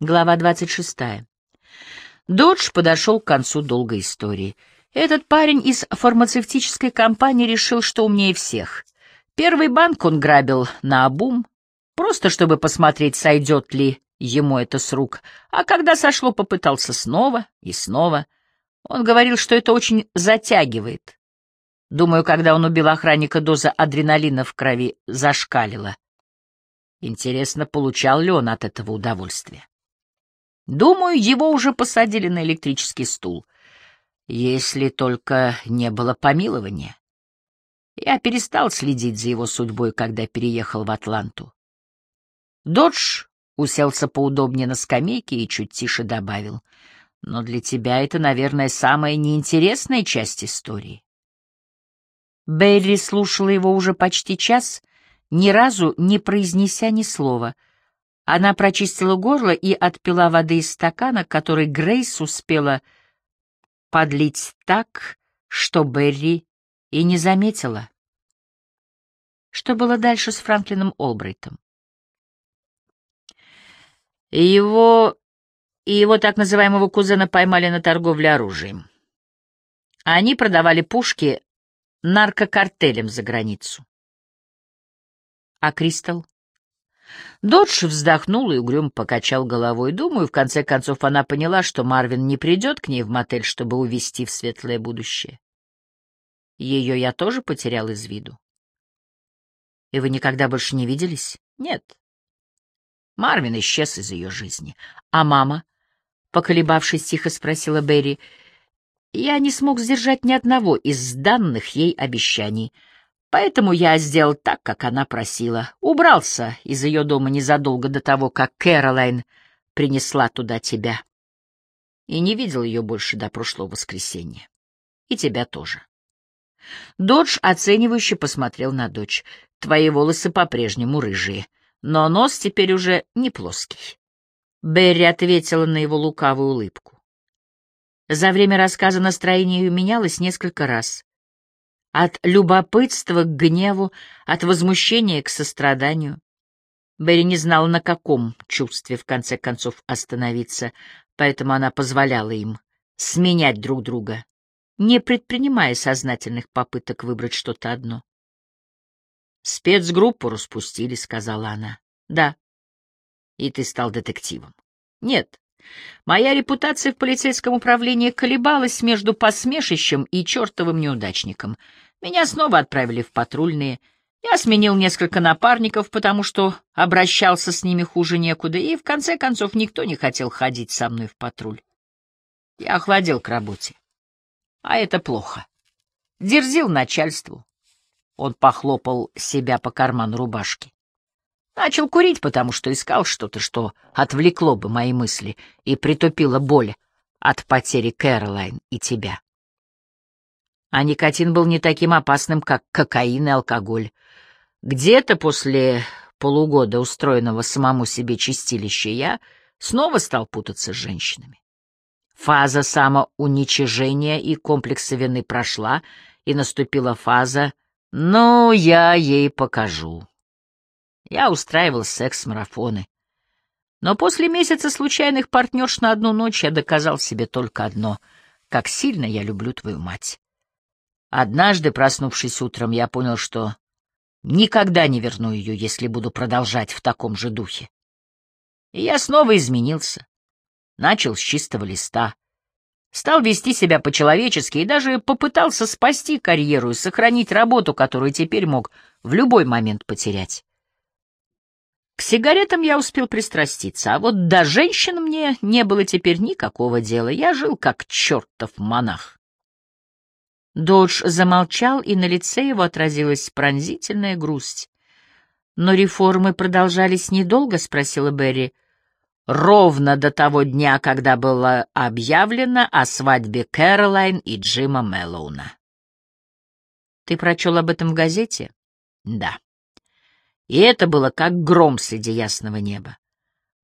Глава 26. Додж подошел к концу долгой истории. Этот парень из фармацевтической компании решил, что умнее всех. Первый банк он грабил на обум, просто чтобы посмотреть, сойдет ли ему это с рук, а когда сошло, попытался снова и снова. Он говорил, что это очень затягивает. Думаю, когда он убил охранника, доза адреналина в крови зашкалила. Интересно, получал ли он от этого удовольствие? Думаю, его уже посадили на электрический стул. Если только не было помилования. Я перестал следить за его судьбой, когда переехал в Атланту. Додж уселся поудобнее на скамейке и чуть тише добавил. Но для тебя это, наверное, самая неинтересная часть истории. Берри слушала его уже почти час, ни разу не произнеся ни слова — она прочистила горло и отпила воды из стакана, который Грейс успела подлить так, что Берри и не заметила. Что было дальше с Франклином Олбрейтом? Его и его так называемого кузена поймали на торговле оружием. Они продавали пушки наркокартелям за границу. А Кристал? Додж вздохнул и угрюм покачал головой. Думаю, в конце концов она поняла, что Марвин не придет к ней в мотель, чтобы увезти в светлое будущее. Ее я тоже потерял из виду. И вы никогда больше не виделись? Нет. Марвин исчез из ее жизни. А мама? Поколебавшись, тихо спросила Берри. Я не смог сдержать ни одного из данных ей обещаний — Поэтому я сделал так, как она просила. Убрался из ее дома незадолго до того, как Кэролайн принесла туда тебя. И не видел ее больше до прошлого воскресенья. И тебя тоже. Додж оценивающе посмотрел на дочь. Твои волосы по-прежнему рыжие, но нос теперь уже не плоский. Берри ответила на его лукавую улыбку. За время рассказа настроение ее менялось несколько раз. От любопытства к гневу, от возмущения к состраданию. Берри не знала, на каком чувстве в конце концов остановиться, поэтому она позволяла им сменять друг друга, не предпринимая сознательных попыток выбрать что-то одно. «Спецгруппу распустили», — сказала она. «Да». «И ты стал детективом?» «Нет. Моя репутация в полицейском управлении колебалась между посмешищем и чертовым неудачником. Меня снова отправили в патрульные. Я сменил несколько напарников, потому что обращался с ними хуже некуда, и в конце концов никто не хотел ходить со мной в патруль. Я охладел к работе. А это плохо. Дерзил начальству. Он похлопал себя по карману рубашки. Начал курить, потому что искал что-то, что отвлекло бы мои мысли и притупило боль от потери Кэролайн и тебя. А никотин был не таким опасным, как кокаин и алкоголь. Где-то после полугода устроенного самому себе чистилища я снова стал путаться с женщинами. Фаза самоуничижения и комплекса вины прошла, и наступила фаза «ну, я ей покажу». Я устраивал секс-марафоны. Но после месяца случайных партнерш на одну ночь я доказал себе только одно — как сильно я люблю твою мать. Однажды, проснувшись утром, я понял, что никогда не верну ее, если буду продолжать в таком же духе. И я снова изменился. Начал с чистого листа. Стал вести себя по-человечески и даже попытался спасти карьеру и сохранить работу, которую теперь мог в любой момент потерять. К сигаретам я успел пристраститься, а вот до женщин мне не было теперь никакого дела. Я жил как чертов монах. Додж замолчал, и на лице его отразилась пронзительная грусть. «Но реформы продолжались недолго?» — спросила Берри. «Ровно до того дня, когда было объявлено о свадьбе Кэролайн и Джима Мэллоуна». «Ты прочел об этом в газете?» «Да». И это было как гром среди ясного неба.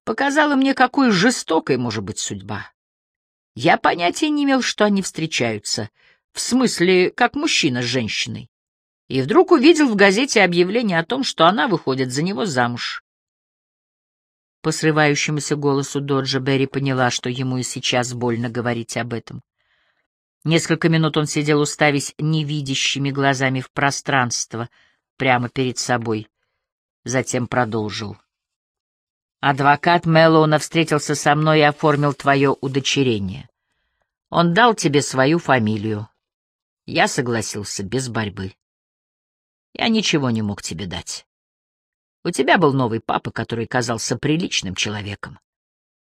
Показало мне, какой жестокой может быть судьба. Я понятия не имел, что они встречаются, в смысле, как мужчина с женщиной. И вдруг увидел в газете объявление о том, что она выходит за него замуж. По срывающемуся голосу Доджа Берри поняла, что ему и сейчас больно говорить об этом. Несколько минут он сидел, уставясь невидящими глазами в пространство, прямо перед собой. Затем продолжил. «Адвокат Мэллоуна встретился со мной и оформил твое удочерение. Он дал тебе свою фамилию. Я согласился без борьбы. Я ничего не мог тебе дать. У тебя был новый папа, который казался приличным человеком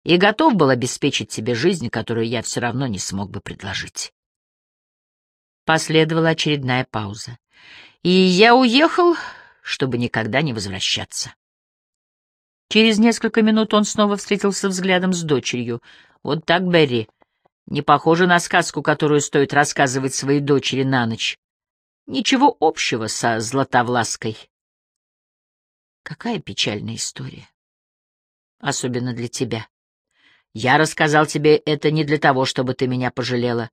и готов был обеспечить тебе жизнь, которую я все равно не смог бы предложить. Последовала очередная пауза. И я уехал, чтобы никогда не возвращаться. Через несколько минут он снова встретился взглядом с дочерью. Вот так, Берри, не похоже на сказку, которую стоит рассказывать своей дочери на ночь. Ничего общего со Златовлаской. Какая печальная история. Особенно для тебя. Я рассказал тебе это не для того, чтобы ты меня пожалела.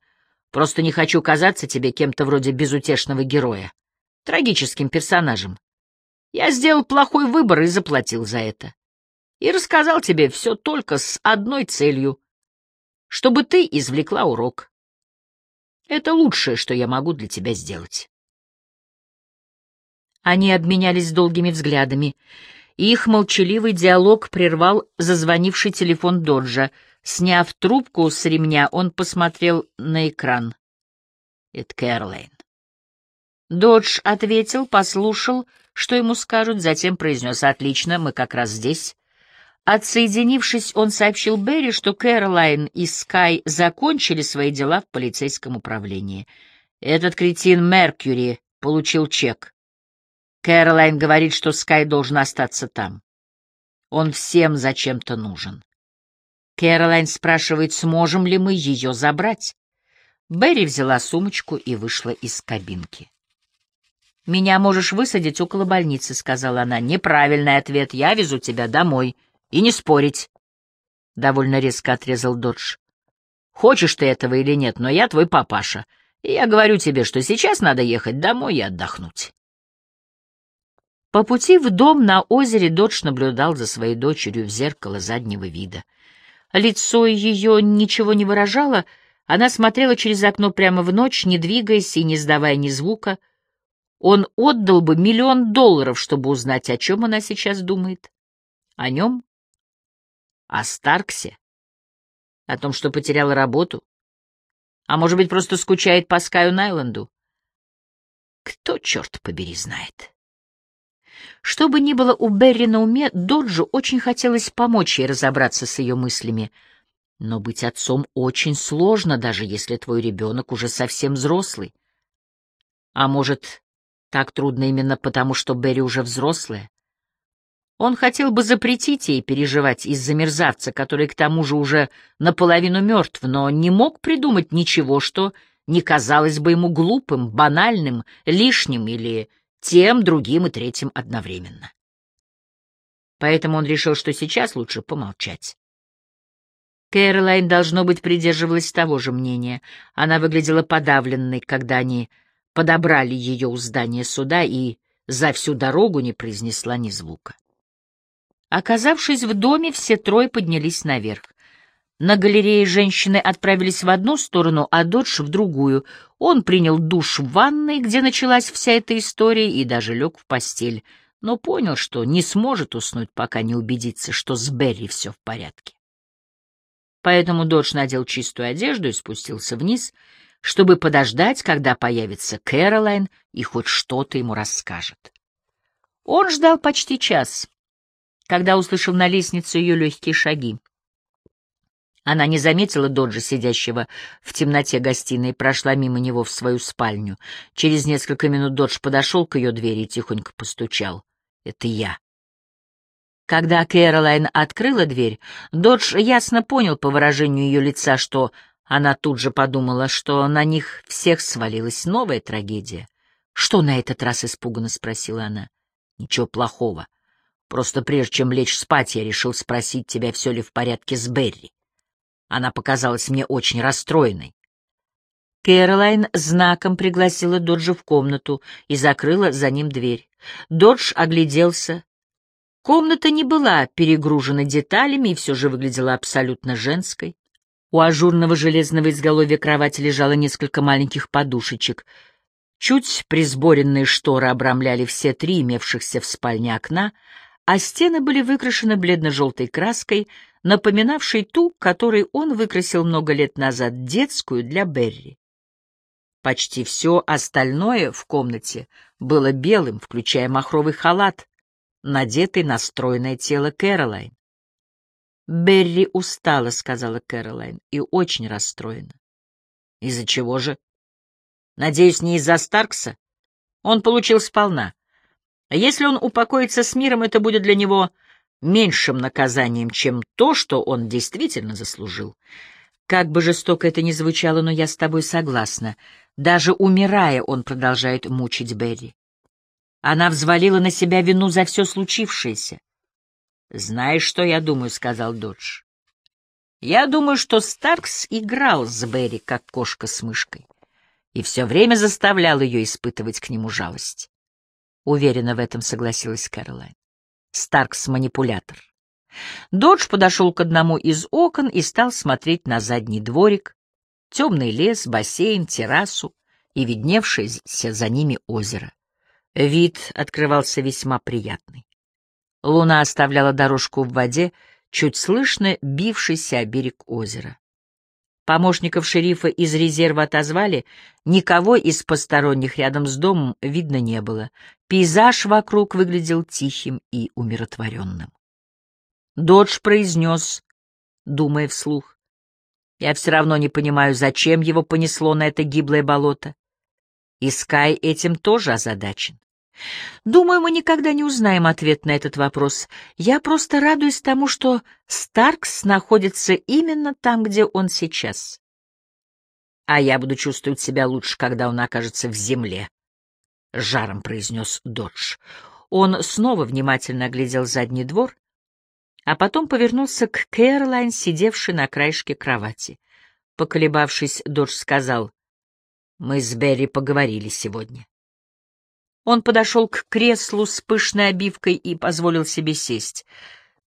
Просто не хочу казаться тебе кем-то вроде безутешного героя, трагическим персонажем. Я сделал плохой выбор и заплатил за это. И рассказал тебе все только с одной целью — чтобы ты извлекла урок. Это лучшее, что я могу для тебя сделать. Они обменялись долгими взглядами, и их молчаливый диалог прервал зазвонивший телефон Доджа. Сняв трубку с ремня, он посмотрел на экран. «Это Кэролайн». Додж ответил, послушал, что ему скажут, затем произнес «Отлично, мы как раз здесь». Отсоединившись, он сообщил Берри, что Кэролайн и Скай закончили свои дела в полицейском управлении. Этот кретин Меркьюри получил чек. Кэролайн говорит, что Скай должен остаться там. Он всем зачем-то нужен. Кэролайн спрашивает, сможем ли мы ее забрать. Берри взяла сумочку и вышла из кабинки. «Меня можешь высадить около больницы», — сказала она. «Неправильный ответ. Я везу тебя домой. И не спорить». Довольно резко отрезал Додж. «Хочешь ты этого или нет, но я твой папаша. И я говорю тебе, что сейчас надо ехать домой и отдохнуть». По пути в дом на озере Додж наблюдал за своей дочерью в зеркало заднего вида. Лицо ее ничего не выражало, она смотрела через окно прямо в ночь, не двигаясь и не издавая ни звука. Он отдал бы миллион долларов, чтобы узнать, о чем она сейчас думает. О нем? О Старксе? О том, что потеряла работу? А может быть, просто скучает по Скаю Найланду? Кто, черт побери, знает? Что бы ни было у Берри на уме, Доджу очень хотелось помочь ей разобраться с ее мыслями. Но быть отцом очень сложно, даже если твой ребенок уже совсем взрослый. А может, так трудно именно потому, что Берри уже взрослая? Он хотел бы запретить ей переживать из-за мерзавца, который к тому же уже наполовину мертв, но не мог придумать ничего, что не казалось бы ему глупым, банальным, лишним или тем, другим и третьим одновременно. Поэтому он решил, что сейчас лучше помолчать. Кэролайн, должно быть, придерживалась того же мнения. Она выглядела подавленной, когда они подобрали ее у здания суда и за всю дорогу не произнесла ни звука. Оказавшись в доме, все трое поднялись наверх. На галерее женщины отправились в одну сторону, а Додж — в другую. Он принял душ в ванной, где началась вся эта история, и даже лег в постель, но понял, что не сможет уснуть, пока не убедится, что с Берри все в порядке. Поэтому Додж надел чистую одежду и спустился вниз, чтобы подождать, когда появится Кэролайн и хоть что-то ему расскажет. Он ждал почти час, когда услышал на лестнице ее легкие шаги. Она не заметила Доджа, сидящего в темноте гостиной, и прошла мимо него в свою спальню. Через несколько минут Додж подошел к ее двери и тихонько постучал. «Это я». Когда Кэролайн открыла дверь, Додж ясно понял по выражению ее лица, что она тут же подумала, что на них всех свалилась новая трагедия. «Что на этот раз?» — испуганно спросила она. «Ничего плохого. Просто прежде чем лечь спать, я решил спросить тебя, все ли в порядке с Берри. Она показалась мне очень расстроенной. Кэролайн знаком пригласила Доджа в комнату и закрыла за ним дверь. Додж огляделся, Комната не была перегружена деталями и все же выглядела абсолютно женской. У ажурного железного изголовья кровати лежало несколько маленьких подушечек. Чуть присборенные шторы обрамляли все три имевшихся в спальне окна, а стены были выкрашены бледно-желтой краской, напоминавшей ту, которой он выкрасил много лет назад детскую для Берри. Почти все остальное в комнате было белым, включая махровый халат, надетый на стройное тело Кэролайн. «Берри устала», — сказала Кэролайн, — «и очень расстроена». «Из-за чего же?» «Надеюсь, не из-за Старкса? Он получил сполна. А если он упокоится с миром, это будет для него меньшим наказанием, чем то, что он действительно заслужил. Как бы жестоко это ни звучало, но я с тобой согласна. Даже умирая, он продолжает мучить Берри. Она взвалила на себя вину за все случившееся. «Знаешь, что я думаю?» — сказал Додж. «Я думаю, что Старкс играл с Берри, как кошка с мышкой, и все время заставлял ее испытывать к нему жалость». Уверенно в этом согласилась Кэролайн. Старкс — манипулятор. Додж подошел к одному из окон и стал смотреть на задний дворик, темный лес, бассейн, террасу и видневшееся за ними озеро. Вид открывался весьма приятный. Луна оставляла дорожку в воде, чуть слышно бившийся о берег озера. Помощников шерифа из резерва отозвали, никого из посторонних рядом с домом видно не было. Пейзаж вокруг выглядел тихим и умиротворенным. Додж произнес, думая вслух. Я все равно не понимаю, зачем его понесло на это гиблое болото. И Скай этим тоже озадачен. Думаю, мы никогда не узнаем ответ на этот вопрос. Я просто радуюсь тому, что Старкс находится именно там, где он сейчас. А я буду чувствовать себя лучше, когда он окажется в земле, — жаром произнес Додж. Он снова внимательно оглядел задний двор, а потом повернулся к Кэролайн, сидевшей на краешке кровати. Поколебавшись, Додж сказал, «Мы с Берри поговорили сегодня. Он подошел к креслу с пышной обивкой и позволил себе сесть.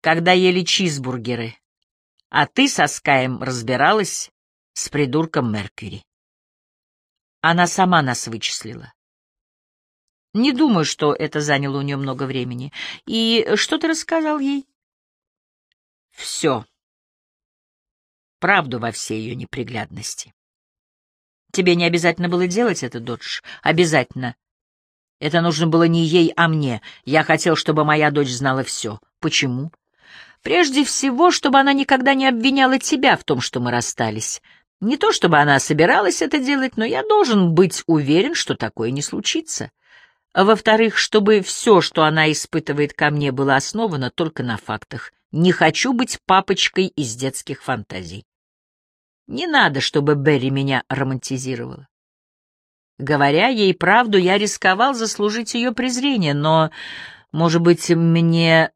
Когда ели чизбургеры. А ты со Скаем разбиралась с придурком Меркьюри. Она сама нас вычислила. Не думаю, что это заняло у нее много времени. И что ты рассказал ей? Все. Правду во всей ее неприглядности. Тебе не обязательно было делать это, Додж. Обязательно. Это нужно было не ей, а мне. Я хотел, чтобы моя дочь знала все. Почему? Прежде всего, чтобы она никогда не обвиняла тебя в том, что мы расстались. Не то, чтобы она собиралась это делать, но я должен быть уверен, что такое не случится. Во-вторых, чтобы все, что она испытывает ко мне, было основано только на фактах. Не хочу быть папочкой из детских фантазий. Не надо, чтобы Берри меня романтизировала. Говоря ей правду, я рисковал заслужить ее презрение, но, может быть, мне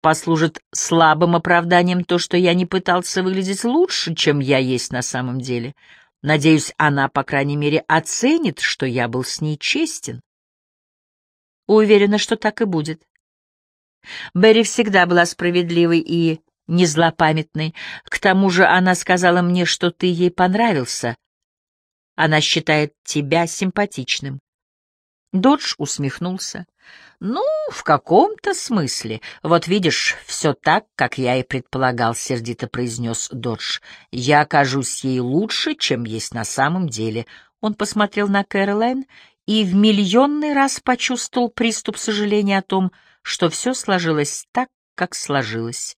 послужит слабым оправданием то, что я не пытался выглядеть лучше, чем я есть на самом деле. Надеюсь, она, по крайней мере, оценит, что я был с ней честен. Уверена, что так и будет. Берри всегда была справедливой и незлопамятной. К тому же она сказала мне, что ты ей понравился, она считает тебя симпатичным. Додж усмехнулся. «Ну, в каком-то смысле. Вот видишь, все так, как я и предполагал», — сердито произнес Додж. «Я окажусь ей лучше, чем есть на самом деле». Он посмотрел на Кэролайн и в миллионный раз почувствовал приступ сожаления о том, что все сложилось так, как сложилось.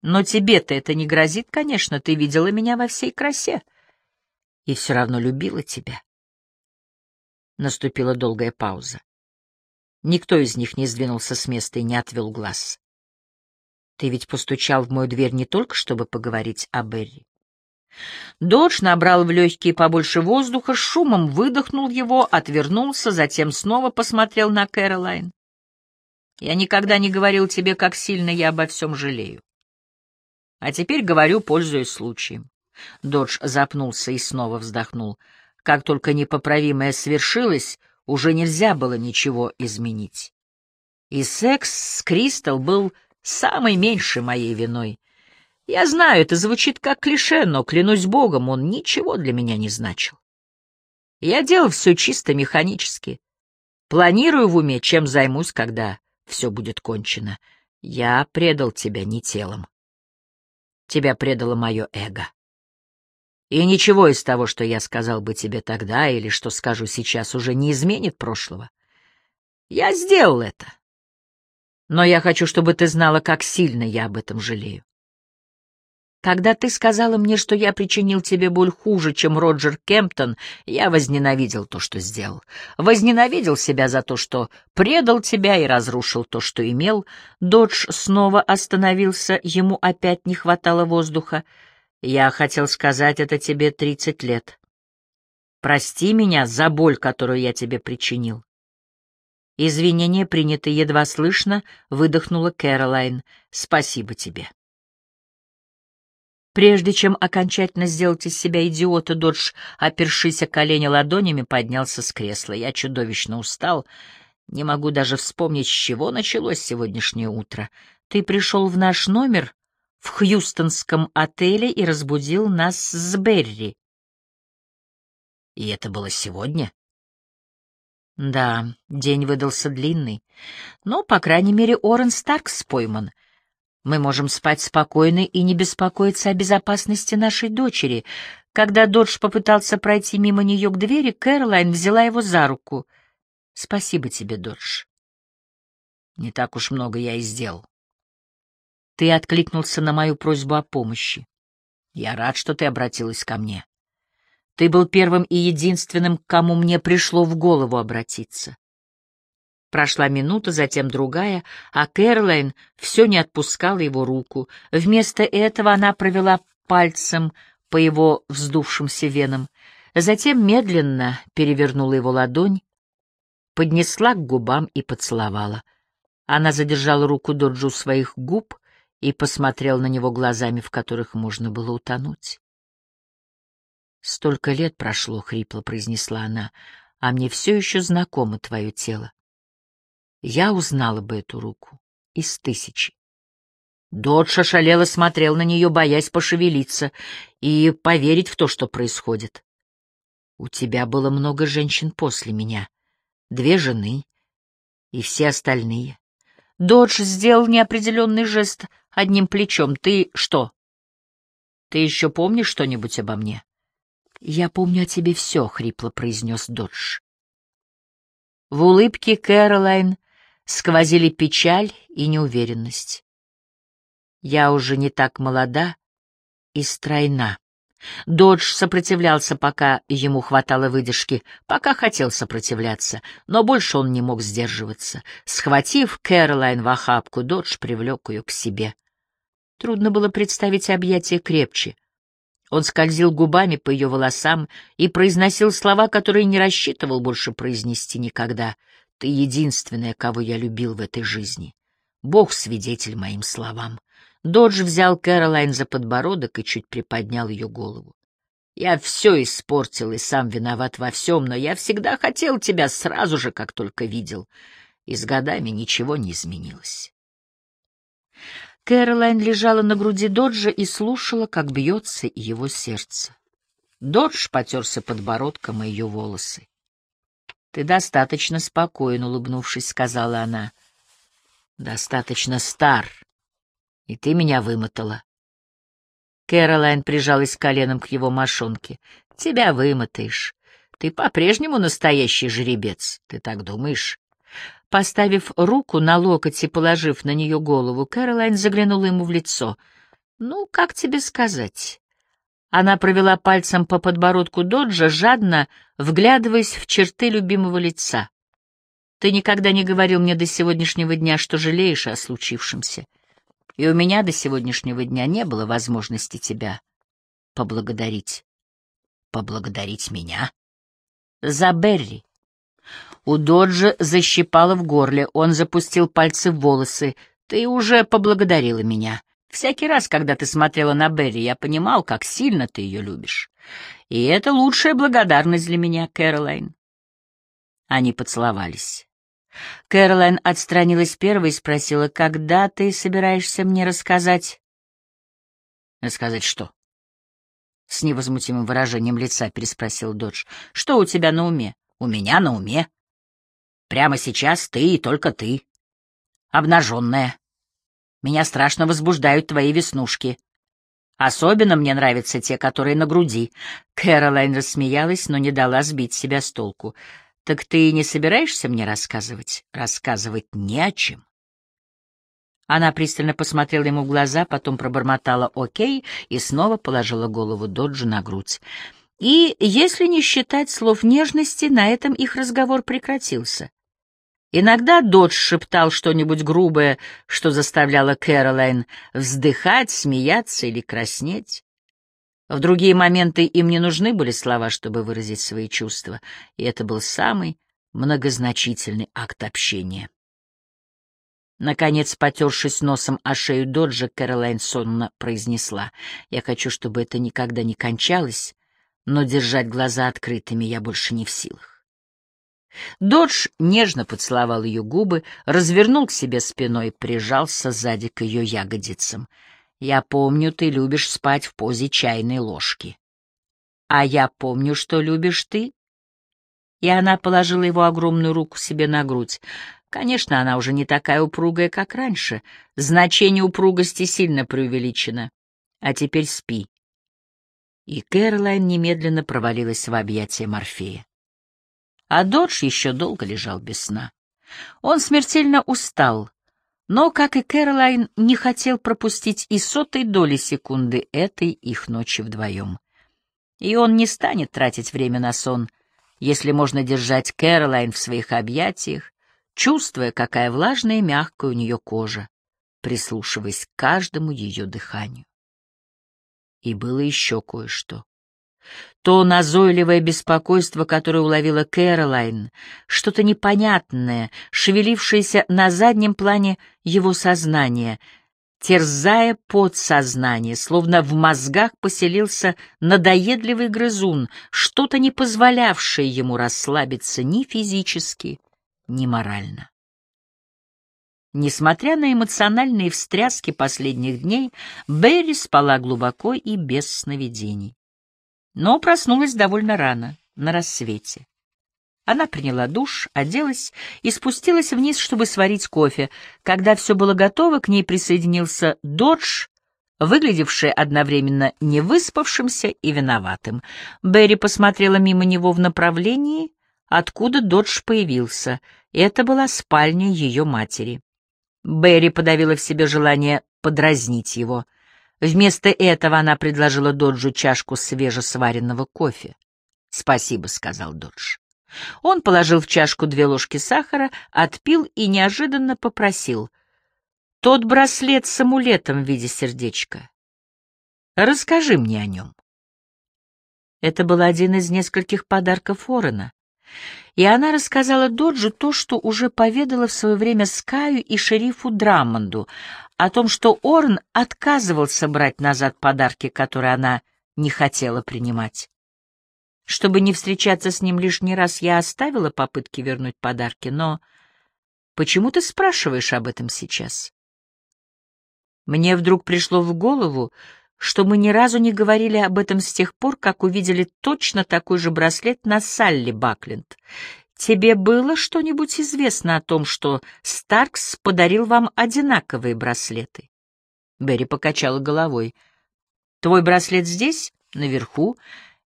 «Но тебе-то это не грозит, конечно, ты видела меня во всей красе» и все равно любила тебя. Наступила долгая пауза. Никто из них не сдвинулся с места и не отвел глаз. Ты ведь постучал в мою дверь не только, чтобы поговорить о Берри. Додж набрал в легкие побольше воздуха, шумом выдохнул его, отвернулся, затем снова посмотрел на Кэролайн. Я никогда не говорил тебе, как сильно я обо всем жалею. А теперь говорю, пользуясь случаем. Додж запнулся и снова вздохнул. Как только непоправимое свершилось, уже нельзя было ничего изменить. И секс с Кристал был самой меньшей моей виной. Я знаю, это звучит как клише, но, клянусь богом, он ничего для меня не значил. Я делал все чисто механически. Планирую в уме, чем займусь, когда все будет кончено. Я предал тебя не телом. Тебя предало мое эго. И ничего из того, что я сказал бы тебе тогда или что скажу сейчас, уже не изменит прошлого. Я сделал это. Но я хочу, чтобы ты знала, как сильно я об этом жалею. Когда ты сказала мне, что я причинил тебе боль хуже, чем Роджер Кемптон, я возненавидел то, что сделал. Возненавидел себя за то, что предал тебя и разрушил то, что имел. Додж снова остановился, ему опять не хватало воздуха. Я хотел сказать это тебе тридцать лет. Прости меня за боль, которую я тебе причинил. Извинения приняты едва слышно, выдохнула Кэролайн. Спасибо тебе. Прежде чем окончательно сделать из себя идиота, Додж, опершись о колени ладонями, поднялся с кресла. Я чудовищно устал. Не могу даже вспомнить, с чего началось сегодняшнее утро. Ты пришел в наш номер в хьюстонском отеле и разбудил нас с Берри. И это было сегодня? Да, день выдался длинный. Но, по крайней мере, Орен Старкс пойман — мы можем спать спокойно и не беспокоиться о безопасности нашей дочери. Когда Додж попытался пройти мимо нее к двери, Кэролайн взяла его за руку. «Спасибо тебе, Додж. Не так уж много я и сделал. Ты откликнулся на мою просьбу о помощи. Я рад, что ты обратилась ко мне. Ты был первым и единственным, к кому мне пришло в голову обратиться. Прошла минута, затем другая, а Кэролайн все не отпускала его руку. Вместо этого она провела пальцем по его вздувшимся венам, затем медленно перевернула его ладонь, поднесла к губам и поцеловала. Она задержала руку Доджу своих губ и посмотрела на него глазами, в которых можно было утонуть. «Столько лет прошло», — хрипло произнесла она, — «а мне все еще знакомо твое тело я узнала бы эту руку из тысячи. Додж ошалело смотрел на нее, боясь пошевелиться и поверить в то, что происходит. У тебя было много женщин после меня, две жены и все остальные. Додж сделал неопределенный жест одним плечом. Ты что? Ты еще помнишь что-нибудь обо мне? Я помню о тебе все, — хрипло произнес Додж. В улыбке Кэролайн сквозили печаль и неуверенность. Я уже не так молода и стройна. Додж сопротивлялся, пока ему хватало выдержки, пока хотел сопротивляться, но больше он не мог сдерживаться. Схватив Кэролайн в охапку, Додж привлек ее к себе. Трудно было представить объятия крепче. Он скользил губами по ее волосам и произносил слова, которые не рассчитывал больше произнести никогда — ты единственная, кого я любил в этой жизни. Бог свидетель моим словам. Додж взял Кэролайн за подбородок и чуть приподнял ее голову. Я все испортил и сам виноват во всем, но я всегда хотел тебя сразу же, как только видел. И с годами ничего не изменилось. Кэролайн лежала на груди Доджа и слушала, как бьется его сердце. Додж потерся подбородком о ее волосы. «Ты достаточно спокоен», — улыбнувшись, сказала она. «Достаточно стар, и ты меня вымотала». Кэролайн прижалась коленом к его мошонке. «Тебя вымотаешь. Ты по-прежнему настоящий жеребец. Ты так думаешь?» Поставив руку на локоть и положив на нее голову, Кэролайн заглянула ему в лицо. «Ну, как тебе сказать?» Она провела пальцем по подбородку Доджа, жадно вглядываясь в черты любимого лица. «Ты никогда не говорил мне до сегодняшнего дня, что жалеешь о случившемся, и у меня до сегодняшнего дня не было возможности тебя поблагодарить». «Поблагодарить меня?» «За Берри». У Доджа защипало в горле, он запустил пальцы в волосы. «Ты уже поблагодарила меня». Всякий раз, когда ты смотрела на Берри, я понимал, как сильно ты ее любишь. И это лучшая благодарность для меня, Кэролайн. Они поцеловались. Кэролайн отстранилась первой и спросила, когда ты собираешься мне рассказать? Рассказать что? С невозмутимым выражением лица переспросил Додж. Что у тебя на уме? У меня на уме. Прямо сейчас ты и только ты. Обнаженная. Меня страшно возбуждают твои веснушки. Особенно мне нравятся те, которые на груди. Кэролайн рассмеялась, но не дала сбить себя с толку. Так ты не собираешься мне рассказывать? Рассказывать не о чем. Она пристально посмотрела ему в глаза, потом пробормотала «Окей» и снова положила голову Доджу на грудь. И, если не считать слов нежности, на этом их разговор прекратился. Иногда Додж шептал что-нибудь грубое, что заставляло Кэролайн вздыхать, смеяться или краснеть. В другие моменты им не нужны были слова, чтобы выразить свои чувства, и это был самый многозначительный акт общения. Наконец, потершись носом о шею Доджа, Кэролайн сонно произнесла, «Я хочу, чтобы это никогда не кончалось, но держать глаза открытыми я больше не в силах». Додж нежно поцеловал ее губы, развернул к себе спиной, прижался сзади к ее ягодицам. «Я помню, ты любишь спать в позе чайной ложки. А я помню, что любишь ты». И она положила его огромную руку себе на грудь. Конечно, она уже не такая упругая, как раньше. Значение упругости сильно преувеличено. А теперь спи. И Кэролайн немедленно провалилась в объятия Морфея. А Додж еще долго лежал без сна. Он смертельно устал, но, как и Кэролайн, не хотел пропустить и сотой доли секунды этой их ночи вдвоем. И он не станет тратить время на сон, если можно держать Кэролайн в своих объятиях, чувствуя, какая влажная и мягкая у нее кожа, прислушиваясь к каждому ее дыханию. И было еще кое-что. То назойливое беспокойство, которое уловила Кэролайн, что-то непонятное, шевелившееся на заднем плане его сознания, терзая подсознание, словно в мозгах поселился надоедливый грызун, что-то не позволявшее ему расслабиться ни физически, ни морально. Несмотря на эмоциональные встряски последних дней, Берри спала глубоко и без сновидений. Но проснулась довольно рано, на рассвете. Она приняла душ, оделась и спустилась вниз, чтобы сварить кофе. Когда все было готово, к ней присоединился Додж, выглядевший одновременно невыспавшимся и виноватым. Берри посмотрела мимо него в направлении, откуда Додж появился. Это была спальня ее матери. Берри подавила в себе желание подразнить его. Вместо этого она предложила Доджу чашку свежесваренного кофе. «Спасибо», — сказал Додж. Он положил в чашку две ложки сахара, отпил и неожиданно попросил. «Тот браслет с амулетом в виде сердечка. Расскажи мне о нем». Это был один из нескольких подарков Орена. И она рассказала Доджу то, что уже поведала в свое время Скаю и шерифу Драмонду, о том, что Орн отказывался брать назад подарки, которые она не хотела принимать. Чтобы не встречаться с ним лишний раз, я оставила попытки вернуть подарки, но почему ты спрашиваешь об этом сейчас? Мне вдруг пришло в голову, что мы ни разу не говорили об этом с тех пор, как увидели точно такой же браслет на Салли Бакленд. Тебе было что-нибудь известно о том, что Старкс подарил вам одинаковые браслеты? Берри покачала головой. Твой браслет здесь, наверху.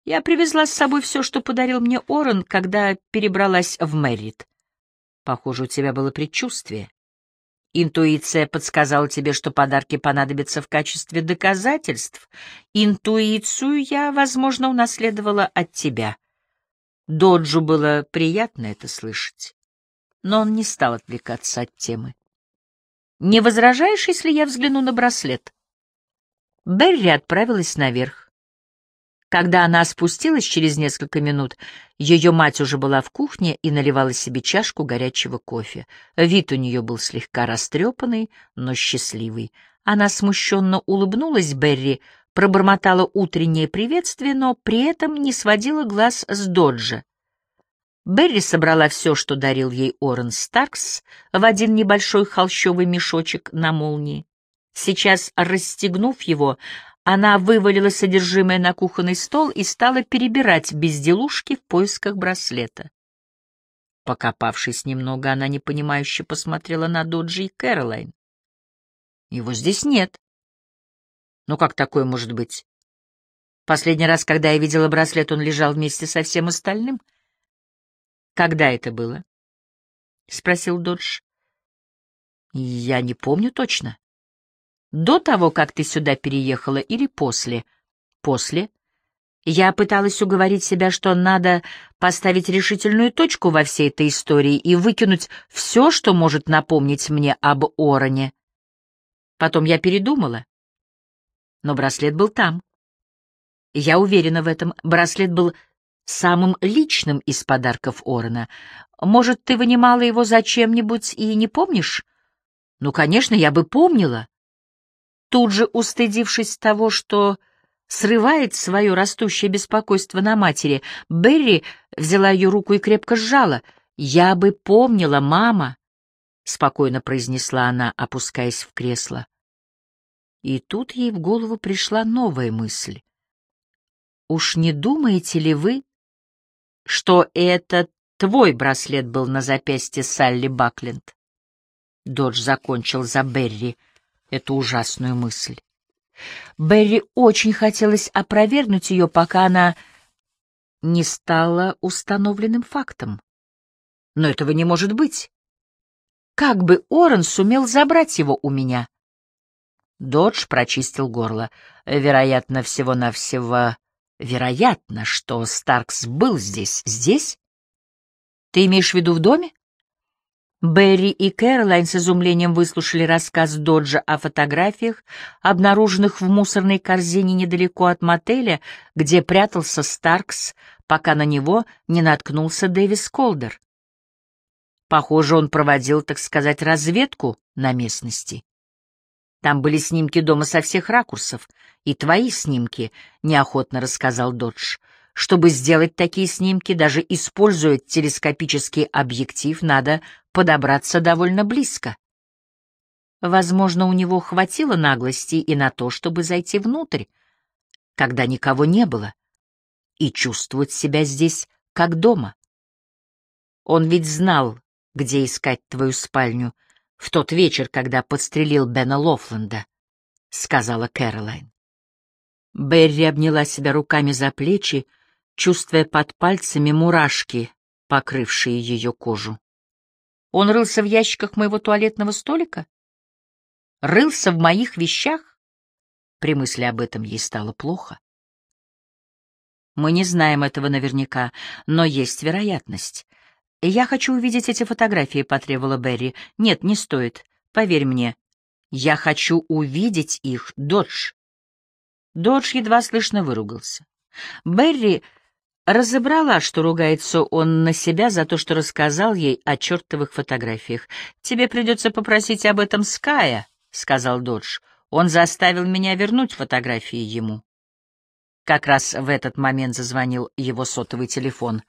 Я привезла с собой все, что подарил мне Орен, когда перебралась в Мэрит. Похоже, у тебя было предчувствие. Интуиция подсказала тебе, что подарки понадобятся в качестве доказательств. Интуицию я, возможно, унаследовала от тебя. Доджу было приятно это слышать, но он не стал отвлекаться от темы. «Не возражаешь, если я взгляну на браслет?» Берри отправилась наверх. Когда она спустилась через несколько минут, ее мать уже была в кухне и наливала себе чашку горячего кофе. Вид у нее был слегка растрепанный, но счастливый. Она смущенно улыбнулась Берри, пробормотала утреннее приветствие, но при этом не сводила глаз с Доджа. Берри собрала все, что дарил ей Орен Старкс, в один небольшой холщовый мешочек на молнии. Сейчас, расстегнув его, она вывалила содержимое на кухонный стол и стала перебирать безделушки в поисках браслета. Покопавшись немного, она непонимающе посмотрела на Доджи и Кэролайн. Его здесь нет. Ну как такое может быть? Последний раз, когда я видела браслет, он лежал вместе со всем остальным. Когда это было? — спросил Додж. — Я не помню точно. До того, как ты сюда переехала, или после? После. Я пыталась уговорить себя, что надо поставить решительную точку во всей этой истории и выкинуть все, что может напомнить мне об Ороне. Потом я передумала. Но браслет был там. Я уверена в этом. Браслет был самым личным из подарков Орена. Может, ты вынимала его зачем-нибудь и не помнишь? Ну, конечно, я бы помнила. Тут же, устыдившись того, что срывает свое растущее беспокойство на матери, Берри взяла ее руку и крепко сжала. «Я бы помнила, мама», — спокойно произнесла она, опускаясь в кресло. И тут ей в голову пришла новая мысль. «Уж не думаете ли вы, что это твой браслет был на запястье Салли Бакленд?» Додж закончил за Берри эту ужасную мысль. Берри очень хотелось опровергнуть ее, пока она не стала установленным фактом. Но этого не может быть. Как бы Орен сумел забрать его у меня? Додж прочистил горло. Вероятно, всего-навсего... Вероятно, что Старкс был здесь. Здесь? Ты имеешь в виду в доме? Берри и Кэролайн с изумлением выслушали рассказ Доджа о фотографиях, обнаруженных в мусорной корзине недалеко от мотеля, где прятался Старкс, пока на него не наткнулся Дэвис Колдер. Похоже, он проводил, так сказать, разведку на местности. Там были снимки дома со всех ракурсов, и твои снимки, — неохотно рассказал Додж. Чтобы сделать такие снимки, даже используя телескопический объектив, надо подобраться довольно близко. Возможно, у него хватило наглости и на то, чтобы зайти внутрь, когда никого не было, и чувствовать себя здесь как дома. Он ведь знал, где искать твою спальню в тот вечер, когда подстрелил Бена Лофленда, — сказала Кэролайн. Берри обняла себя руками за плечи, чувствуя под пальцами мурашки, покрывшие ее кожу. Он рылся в ящиках моего туалетного столика? Рылся в моих вещах? При мысли об этом ей стало плохо. Мы не знаем этого наверняка, но есть вероятность. «Я хочу увидеть эти фотографии», — потребовала Берри. «Нет, не стоит. Поверь мне. Я хочу увидеть их, Додж». Додж едва слышно выругался. Берри разобрала, что ругается он на себя за то, что рассказал ей о чертовых фотографиях. «Тебе придется попросить об этом Ская», — сказал Додж. «Он заставил меня вернуть фотографии ему». Как раз в этот момент зазвонил его сотовый телефон.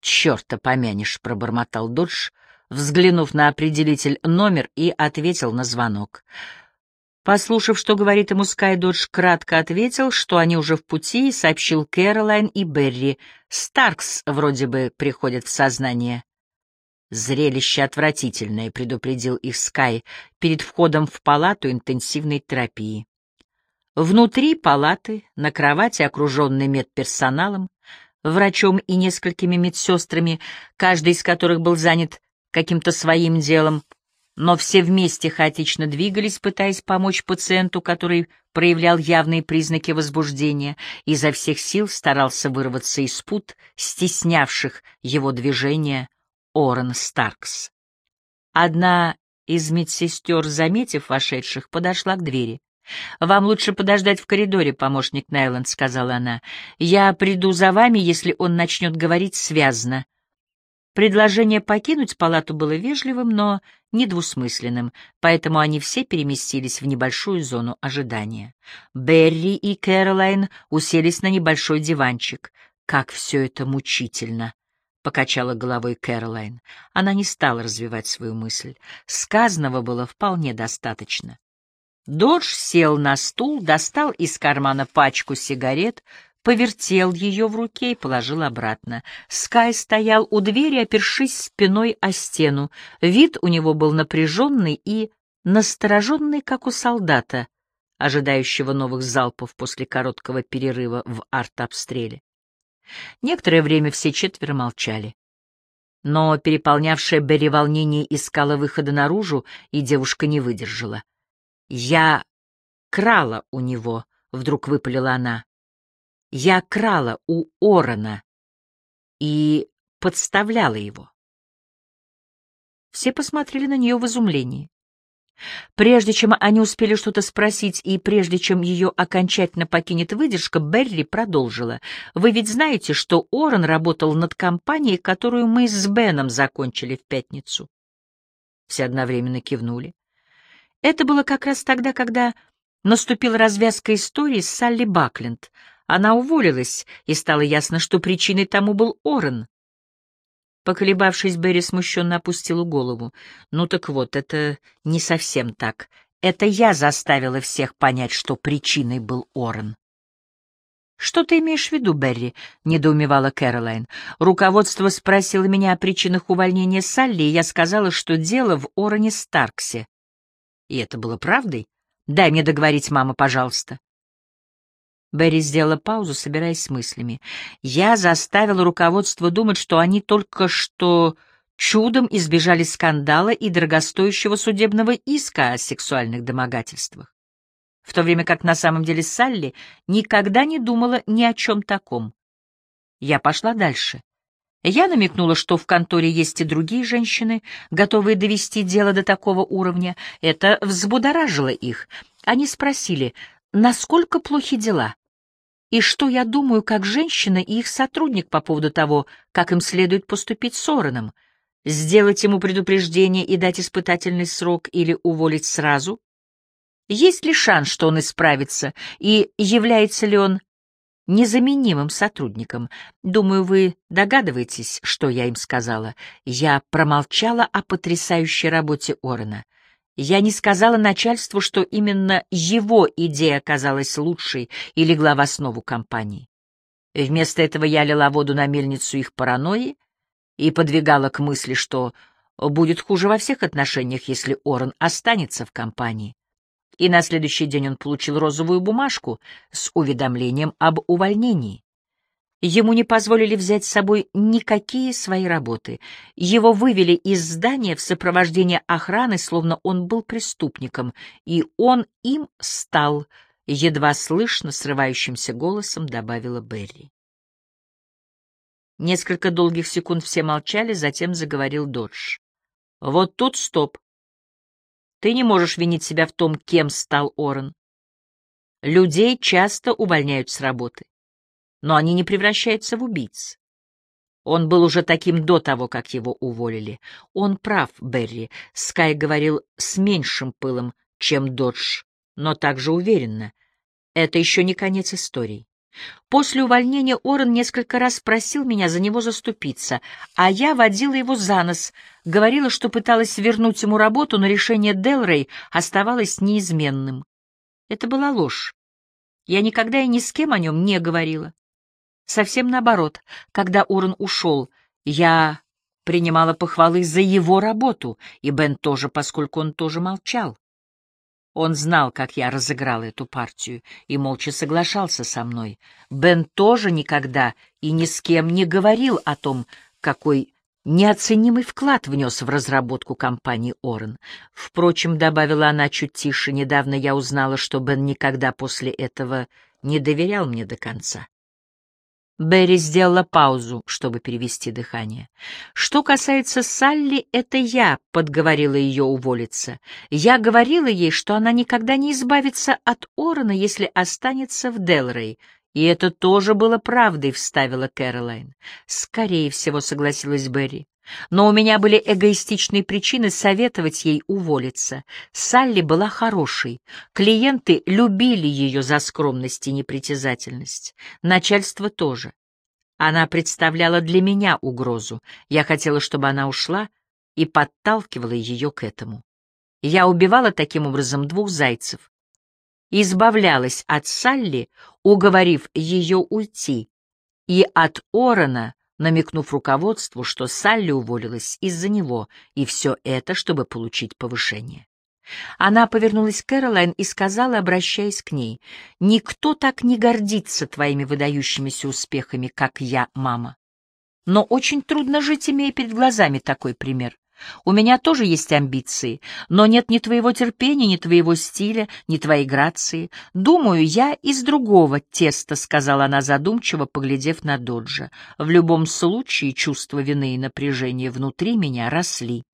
«Черта помянешь», — пробормотал Додж, взглянув на определитель номер и ответил на звонок. Послушав, что говорит ему Скай, Додж кратко ответил, что они уже в пути, и сообщил Кэролайн и Берри. Старкс вроде бы приходит в сознание. Зрелище отвратительное, предупредил их Скай перед входом в палату интенсивной терапии. Внутри палаты, на кровати, окруженной медперсоналом, врачом и несколькими медсестрами, каждый из которых был занят каким-то своим делом, но все вместе хаотично двигались, пытаясь помочь пациенту, который проявлял явные признаки возбуждения, и изо всех сил старался вырваться из пут, стеснявших его движения Орен Старкс. Одна из медсестер, заметив вошедших, подошла к двери. «Вам лучше подождать в коридоре, помощник Найланд», — сказала она. «Я приду за вами, если он начнет говорить связно». Предложение покинуть палату было вежливым, но недвусмысленным, поэтому они все переместились в небольшую зону ожидания. Берри и Кэролайн уселись на небольшой диванчик. Как все это мучительно! — покачала головой Кэролайн. Она не стала развивать свою мысль. Сказанного было вполне достаточно. Додж сел на стул, достал из кармана пачку сигарет, повертел ее в руке и положил обратно. Скай стоял у двери, опершись спиной о стену. Вид у него был напряженный и настороженный, как у солдата, ожидающего новых залпов после короткого перерыва в артобстреле. Некоторое время все четверо молчали. Но переполнявшее Берри волнение искало выхода наружу, и девушка не выдержала. «Я крала у него», — вдруг выпалила она. «Я крала у Орона и подставляла его». Все посмотрели на нее в изумлении. Прежде чем они успели что-то спросить, и прежде чем ее окончательно покинет выдержка, Берри продолжила. «Вы ведь знаете, что Орен работал над компанией, которую мы с Беном закончили в пятницу?» Все одновременно кивнули. Это было как раз тогда, когда наступила развязка истории с Салли Бакленд. Она уволилась, и стало ясно, что причиной тому был Орен. Поколебавшись, Берри смущенно опустила голову. «Ну так вот, это не совсем так. Это я заставила всех понять, что причиной был Орен». «Что ты имеешь в виду, Берри?» — недоумевала Кэролайн. «Руководство спросило меня о причинах увольнения Салли, и я сказала, что дело в Ороне Старксе». «И это было правдой? Дай мне договорить, мама, пожалуйста». Берри сделала паузу, собираясь с мыслями. «Я заставила руководство думать, что они только что чудом избежали скандала и дорогостоящего судебного иска о сексуальных домогательствах. В то время как на самом деле Салли никогда не думала ни о чем таком. Я пошла дальше. Я намекнула, что в конторе есть и другие женщины, готовые довести дело до такого уровня. Это взбудоражило их. Они спросили, насколько плохи дела и что я думаю как женщина и их сотрудник по поводу того, как им следует поступить с Ороном, сделать ему предупреждение и дать испытательный срок или уволить сразу? Есть ли шанс, что он исправится, и является ли он незаменимым сотрудником? Думаю, вы догадываетесь, что я им сказала. Я промолчала о потрясающей работе Орена. Я не сказала начальству, что именно его идея оказалась лучшей и легла в основу компании. Вместо этого я лила воду на мельницу их паранойи и подвигала к мысли, что будет хуже во всех отношениях, если Орен останется в компании. И на следующий день он получил розовую бумажку с уведомлением об увольнении. Ему не позволили взять с собой никакие свои работы. Его вывели из здания в сопровождении охраны, словно он был преступником, и он им стал, едва слышно срывающимся голосом добавила Берри. Несколько долгих секунд все молчали, затем заговорил Додж. «Вот тут стоп. Ты не можешь винить себя в том, кем стал Орен. Людей часто увольняют с работы но они не превращаются в убийц. Он был уже таким до того, как его уволили. Он прав, Берри. Скай говорил с меньшим пылом, чем Додж, но также уверенно. Это еще не конец истории. После увольнения Орен несколько раз просил меня за него заступиться, а я водила его за нос, говорила, что пыталась вернуть ему работу, но решение Делрей оставалось неизменным. Это была ложь. Я никогда и ни с кем о нем не говорила. Совсем наоборот, когда Урон ушел, я принимала похвалы за его работу, и Бен тоже, поскольку он тоже молчал. Он знал, как я разыграл эту партию, и молча соглашался со мной. Бен тоже никогда и ни с кем не говорил о том, какой неоценимый вклад внес в разработку компании Орен. Впрочем, добавила она чуть тише, недавно я узнала, что Бен никогда после этого не доверял мне до конца. Берри сделала паузу, чтобы перевести дыхание. «Что касается Салли, это я подговорила ее уволиться. Я говорила ей, что она никогда не избавится от Орона, если останется в Делрей. И это тоже было правдой», — вставила Кэролайн. «Скорее всего», — согласилась Берри. Но у меня были эгоистичные причины советовать ей уволиться. Салли была хорошей. Клиенты любили ее за скромность и непритязательность. Начальство тоже. Она представляла для меня угрозу. Я хотела, чтобы она ушла, и подталкивала ее к этому. Я убивала таким образом двух зайцев. Избавлялась от Салли, уговорив ее уйти, и от Орона, намекнув руководству, что Салли уволилась из-за него, и все это, чтобы получить повышение. Она повернулась к Кэролайн и сказала, обращаясь к ней, «Никто так не гордится твоими выдающимися успехами, как я, мама. Но очень трудно жить, имея перед глазами такой пример. У меня тоже есть амбиции, но нет ни твоего терпения, ни твоего стиля, ни твоей грации. Думаю, я из другого теста, — сказала она задумчиво, поглядев на Доджа. В любом случае чувство вины и напряжение внутри меня росли.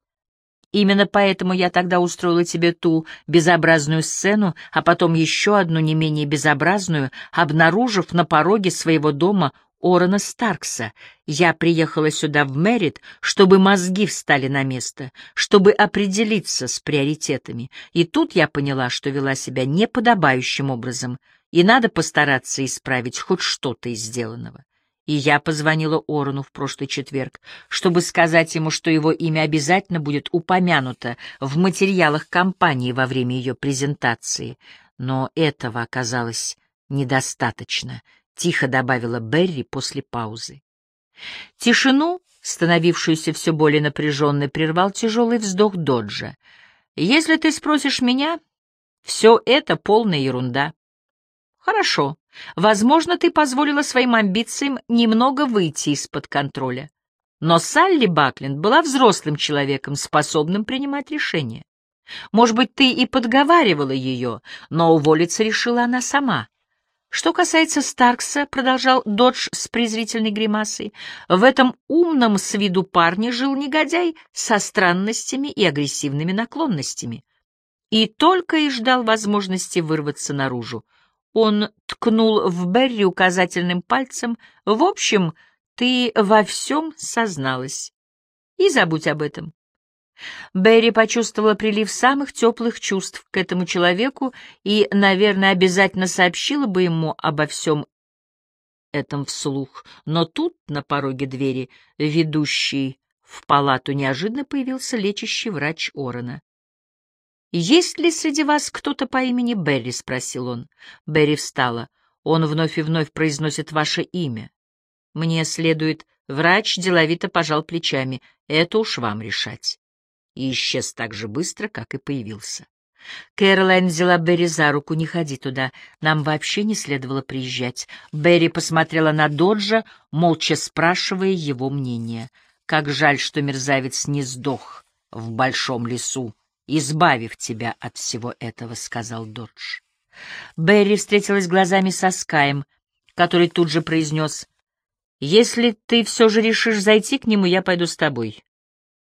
Именно поэтому я тогда устроила тебе ту безобразную сцену, а потом еще одну не менее безобразную, обнаружив на пороге своего дома Орона Старкса. Я приехала сюда в Мэрит, чтобы мозги встали на место, чтобы определиться с приоритетами. И тут я поняла, что вела себя неподобающим образом, и надо постараться исправить хоть что-то из сделанного. И я позвонила Орону в прошлый четверг, чтобы сказать ему, что его имя обязательно будет упомянуто в материалах компании во время ее презентации. Но этого оказалось недостаточно, — тихо добавила Берри после паузы. Тишину, становившуюся все более напряженной, прервал тяжелый вздох Доджа. «Если ты спросишь меня, все это полная ерунда». «Хорошо. Возможно, ты позволила своим амбициям немного выйти из-под контроля. Но Салли Бакленд была взрослым человеком, способным принимать решения. Может быть, ты и подговаривала ее, но уволиться решила она сама. Что касается Старкса, — продолжал Додж с презрительной гримасой, — в этом умном с виду парне жил негодяй со странностями и агрессивными наклонностями. И только и ждал возможности вырваться наружу. Он ткнул в Берри указательным пальцем. В общем, ты во всем созналась. И забудь об этом. Берри почувствовала прилив самых теплых чувств к этому человеку и, наверное, обязательно сообщила бы ему обо всем этом вслух. Но тут, на пороге двери, ведущий в палату, неожиданно появился лечащий врач Орена. «Есть ли среди вас кто-то по имени Берри?» — спросил он. Берри встала. «Он вновь и вновь произносит ваше имя. Мне следует...» Врач деловито пожал плечами. «Это уж вам решать». И исчез так же быстро, как и появился. Кэролайн взяла Берри за руку. «Не ходи туда. Нам вообще не следовало приезжать». Берри посмотрела на Доджа, молча спрашивая его мнение. «Как жаль, что мерзавец не сдох в большом лесу», избавив тебя от всего этого», — сказал Додж. Берри встретилась глазами со Скаем, который тут же произнес, «Если ты все же решишь зайти к нему, я пойду с тобой.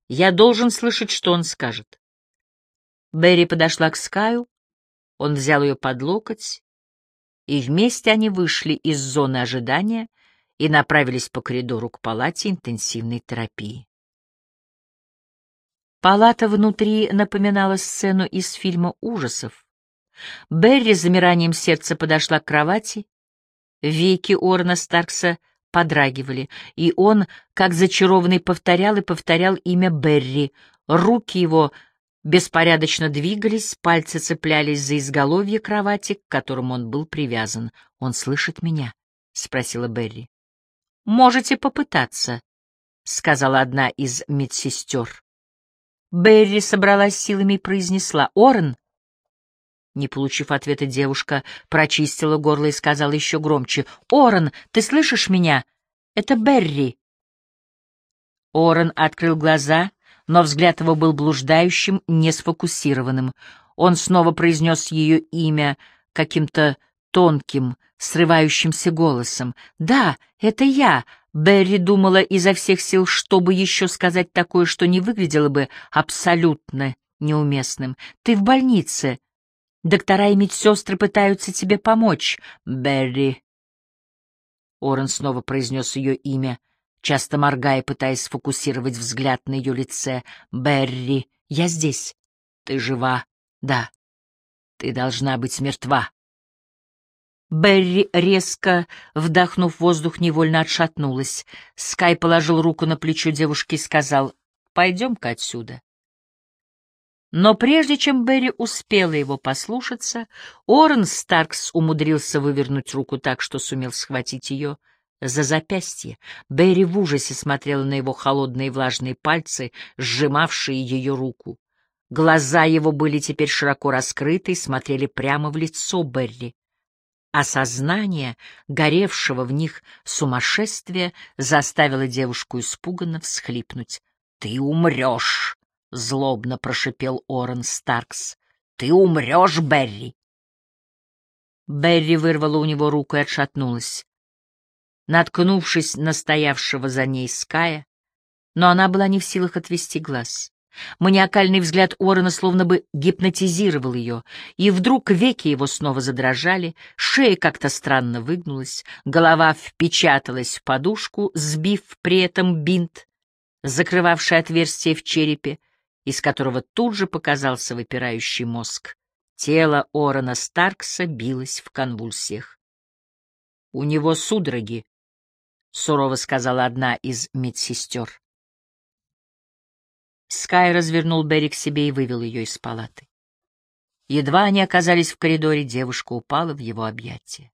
Я должен слышать, что он скажет». Берри подошла к Скаю, он взял ее под локоть, и вместе они вышли из зоны ожидания и направились по коридору к палате интенсивной терапии. Палата внутри напоминала сцену из фильма ужасов. Берри с замиранием сердца подошла к кровати. Веки Орна Старкса подрагивали, и он, как зачарованный, повторял и повторял имя Берри. Руки его беспорядочно двигались, пальцы цеплялись за изголовье кровати, к которому он был привязан. «Он слышит меня?» — спросила Берри. «Можете попытаться», — сказала одна из медсестер. Берри собралась силами и произнесла «Орен». Не получив ответа, девушка прочистила горло и сказала еще громче «Орен, ты слышишь меня? Это Берри». Орен открыл глаза, но взгляд его был блуждающим, несфокусированным. Он снова произнес ее имя каким-то тонким, срывающимся голосом. «Да, это я, Берри думала изо всех сил, чтобы еще сказать такое, что не выглядело бы абсолютно неуместным. «Ты в больнице. Доктора и медсестры пытаются тебе помочь, Берри». Орен снова произнес ее имя, часто моргая, пытаясь сфокусировать взгляд на ее лице. «Берри, я здесь. Ты жива? Да. Ты должна быть мертва. Берри, резко вдохнув воздух, невольно отшатнулась. Скай положил руку на плечо девушки и сказал, «Пойдем-ка отсюда». Но прежде чем Берри успела его послушаться, Орен Старкс умудрился вывернуть руку так, что сумел схватить ее за запястье. Берри в ужасе смотрела на его холодные влажные пальцы, сжимавшие ее руку. Глаза его были теперь широко раскрыты и смотрели прямо в лицо Берри. Осознание горевшего в них сумасшествия заставило девушку испуганно всхлипнуть. — Ты умрешь! — злобно прошипел Орен Старкс. — Ты умрешь, Берри! Берри вырвала у него руку и отшатнулась, наткнувшись на стоявшего за ней Ская, но она была не в силах отвести глаз. Маниакальный взгляд Орена словно бы гипнотизировал ее, и вдруг веки его снова задрожали, шея как-то странно выгнулась, голова впечаталась в подушку, сбив при этом бинт, закрывавший отверстие в черепе, из которого тут же показался выпирающий мозг. Тело Орена Старкса билось в конвульсиях. — У него судороги, — сурово сказала одна из медсестер. Скай развернул Берри к себе и вывел ее из палаты. Едва они оказались в коридоре, девушка упала в его объятия.